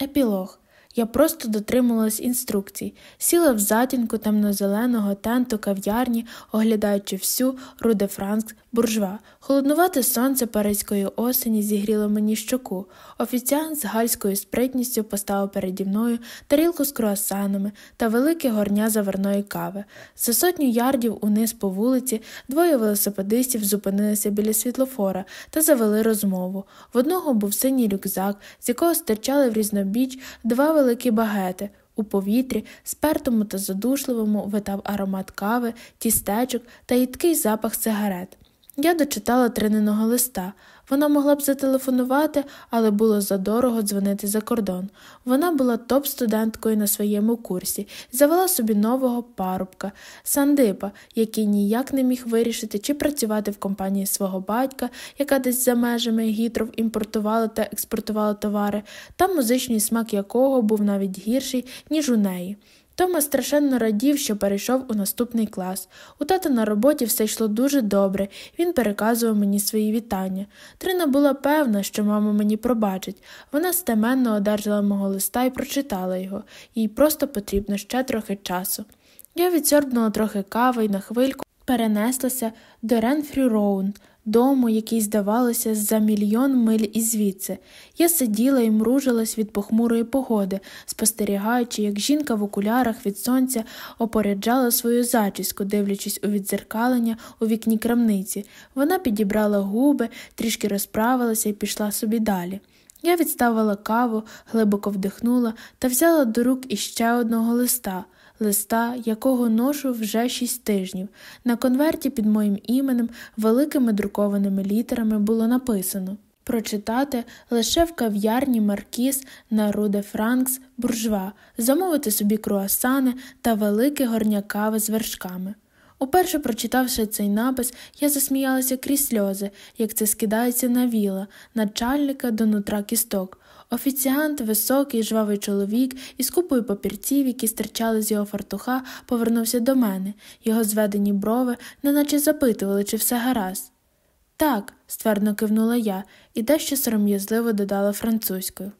Epílogo Я просто дотримувалась інструкцій, сіла в затінку темно-зеленого тенту кав'ярні, оглядаючи всю Руде Франкс буржва. Холоднувате сонце паризької осені зігріло мені щоку. Офіціант з гальською спритністю поставив переді мною тарілку з круасанами та велике горня заварної кави. За сотню ярдів униз по вулиці двоє велосипедистів зупинилися біля світлофора та завели розмову. В одного був синій рюкзак, з якого стирчали в різнобіч два великі багети. У повітрі, спертому та задушливому, витав аромат кави, тістечок та їдкий запах сигарет. Я дочитала триненого листа. Вона могла б зателефонувати, але було задорого дзвонити за кордон. Вона була топ-студенткою на своєму курсі і завела собі нового парубка, Сандипа, який ніяк не міг вирішити, чи працювати в компанії свого батька, яка десь за межами гітров імпортувала та експортувала товари, та музичний смак якого був навіть гірший, ніж у неї. Тома страшенно радів, що перейшов у наступний клас. У тата на роботі все йшло дуже добре, він переказував мені свої вітання. Трина була певна, що мама мені пробачить. Вона стеменно одержала мого листа і прочитала його, їй просто потрібно ще трохи часу. Я відсьорбнула трохи кави і на хвильку перенеслася до Ренфрі Роунд, дому, який, здавалося, за мільйон миль і звідси. Я сиділа і мружилась від похмурої погоди, спостерігаючи, як жінка в окулярах від сонця опоряджала свою зачіску, дивлячись у відзеркалення у вікні крамниці. Вона підібрала губи, трішки розправилася і пішла собі далі. Я відставила каву, глибоко вдихнула та взяла до рук іще одного листа листа, якого ношу вже шість тижнів. На конверті під моїм іменем великими друкованими літерами було написано прочитати лише в кав'ярні Маркіз на Руде Франкс буржва, замовити собі круасани та велике горня кави з вершками. Уперше прочитавши цей напис, я засміялася крізь сльози, як це скидається на віла, начальника до нутра кісток. Офіціант, високий, жвавий чоловік із купою папірців, які стирчали з його фартуха, повернувся до мене. Його зведені брови, неначе запитували, чи все гаразд. Так, ствердно кивнула я і дещо сором'язливо додала французькою.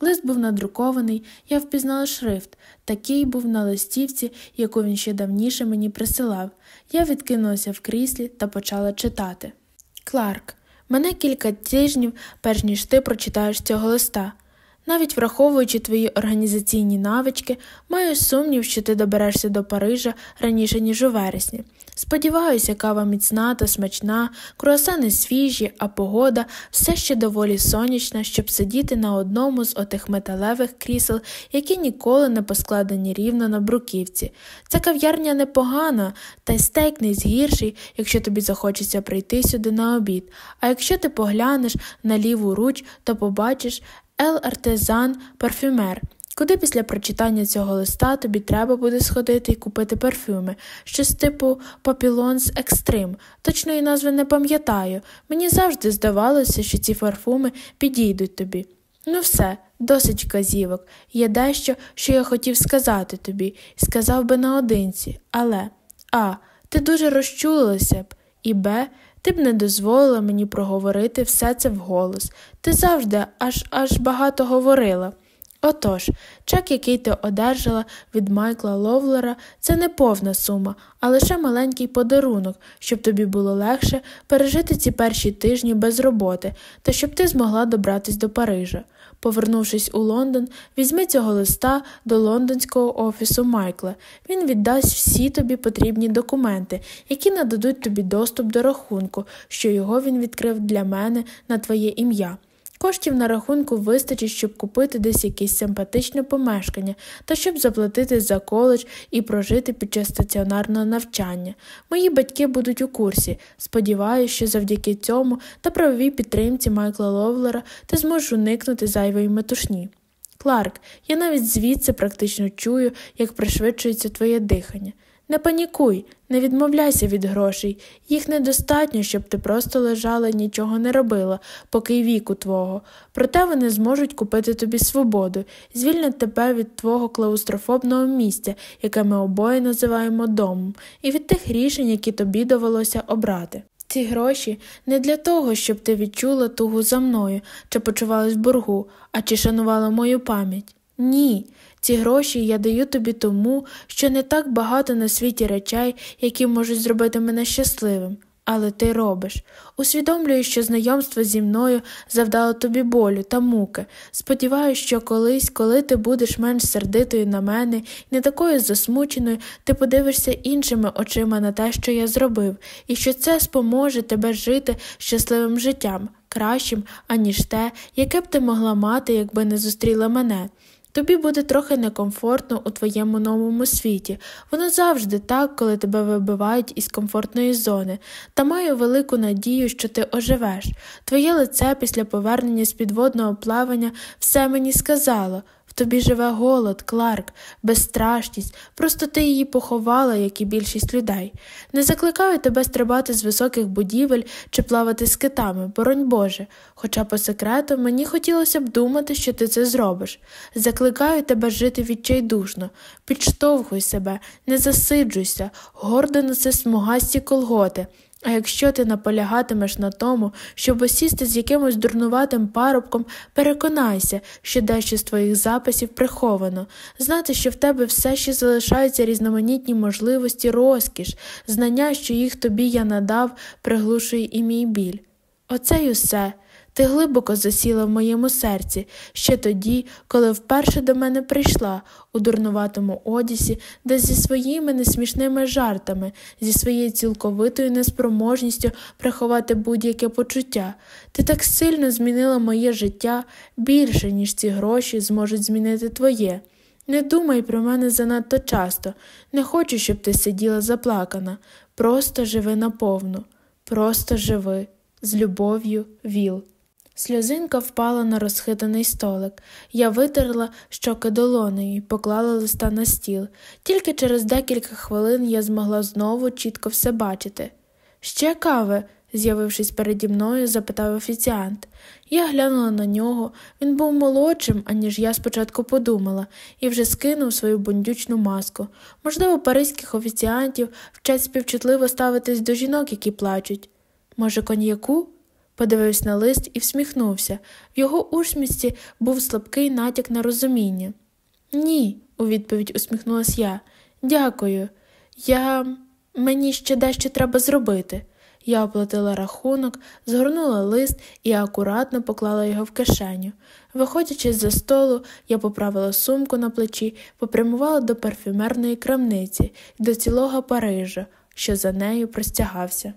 Лист був надрукований, я впізнала шрифт, такий був на листівці, яку він ще давніше мені присилав. Я відкинулася в кріслі та почала читати. Кларк, мене кілька тижнів, перш ніж ти прочитаєш цього листа. Навіть враховуючи твої організаційні навички, маю сумнів, що ти доберешся до Парижа раніше, ніж у вересні. Сподіваюся, кава міцна та смачна, круасани свіжі, а погода все ще доволі сонячна, щоб сидіти на одному з отих металевих крісел, які ніколи не поскладені рівно на бруківці. Ця кав'ярня непогана, та й стейк не згірший, якщо тобі захочеться прийти сюди на обід. А якщо ти поглянеш на ліву руч, то побачиш Ел Артезан парфюмер. Куди після прочитання цього листа тобі треба буде сходити і купити парфюми, щось типу Papillons Extreme. Точної назви не пам'ятаю. Мені завжди здавалося, що ці парфуми підійдуть тобі. Ну, все, досить казівок. Є дещо, що я хотів сказати тобі, сказав би наодинці, але А. Ти дуже розчулилася б, і Б. Ти б не дозволила мені проговорити все це вголос. Ти завжди аж аж багато говорила. Отож, чек, який ти одержала від Майкла Ловлера, це не повна сума, а лише маленький подарунок, щоб тобі було легше пережити ці перші тижні без роботи та щоб ти змогла добратись до Парижа. Повернувшись у Лондон, візьми цього листа до лондонського офісу Майкла. Він віддасть всі тобі потрібні документи, які нададуть тобі доступ до рахунку, що його він відкрив для мене на твоє ім'я. Коштів на рахунку вистачить, щоб купити десь якесь симпатичне помешкання та щоб заплатити за коледж і прожити під час стаціонарного навчання. Мої батьки будуть у курсі. Сподіваюся, що завдяки цьому та правовій підтримці Майкла Ловлера ти зможеш уникнути зайвої метушні. Кларк, я навіть звідси практично чую, як пришвидшується твоє дихання. Не панікуй, не відмовляйся від грошей, їх недостатньо, щоб ти просто лежала і нічого не робила, поки й віку твого. Проте вони зможуть купити тобі свободу, звільнять тебе від твого клаустрофобного місця, яке ми обоє називаємо домом, і від тих рішень, які тобі довелося обрати. Ці гроші не для того, щоб ти відчула тугу за мною чи почувалась в боргу, а чи шанувала мою пам'ять. Ні, ці гроші я даю тобі тому, що не так багато на світі речей, які можуть зробити мене щасливим. Але ти робиш. Усвідомлюю, що знайомство зі мною завдало тобі болю та муки. Сподіваюся, що колись, коли ти будеш менш сердитою на мене і не такою засмученою, ти подивишся іншими очима на те, що я зробив, і що це споможе тебе жити щасливим життям, кращим, аніж те, яке б ти могла мати, якби не зустріла мене. Тобі буде трохи некомфортно у твоєму новому світі. Воно завжди так, коли тебе вибивають із комфортної зони, та маю велику надію, що ти оживеш. Твоє лице після повернення з підводного плавання все мені сказало. Тобі живе голод, Кларк, безстрашність, просто ти її поховала, як і більшість людей. Не закликаю тебе стрибати з високих будівель чи плавати з китами, боронь Боже, хоча по секрету мені хотілося б думати, що ти це зробиш. Закликаю тебе жити відчайдушно, підштовхуй себе, не засиджуйся, гордо носи смугасті колготи. А якщо ти наполягатимеш на тому, щоб осісти з якимось дурнуватим парубком, переконайся, що дещо з твоїх записів приховано, знати, що в тебе все ще залишаються різноманітні можливості, розкіш, знання, що їх тобі я надав, приглушує і мій біль. Оце й усе. Ти глибоко засіла в моєму серці ще тоді, коли вперше до мене прийшла у дурнуватому одязі, де зі своїми несмішними жартами, зі своєю цілковитою неспроможністю приховати будь-яке почуття. Ти так сильно змінила моє життя більше, ніж ці гроші зможуть змінити твоє. Не думай про мене занадто часто, не хочу, щоб ти сиділа заплакана. Просто живи наповну, просто живи, з любов'ю, віл. Сльозинка впала на розхитаний столик. Я витерла щоки долонею і поклала листа на стіл. Тільки через декілька хвилин я змогла знову чітко все бачити. Ще кави, з'явившись переді мною, запитав офіціант. Я глянула на нього, він був молодшим, аніж я спочатку подумала, і вже скинув свою бундючну маску. Можливо, паризьких офіціантів вчать співчутливо ставитись до жінок, які плачуть. Може, коньяку? Подивився на лист і всміхнувся. В його усмішці був слабкий натяк на розуміння. Ні, у відповідь усміхнулася я. Дякую. Я мені ще дещо треба зробити. Я оплатила рахунок, згорнула лист і акуратно поклала його в кишеню. Виходячи з за столу, я поправила сумку на плечі, попрямувала до парфюмерної крамниці до цілого Парижа, що за нею простягався.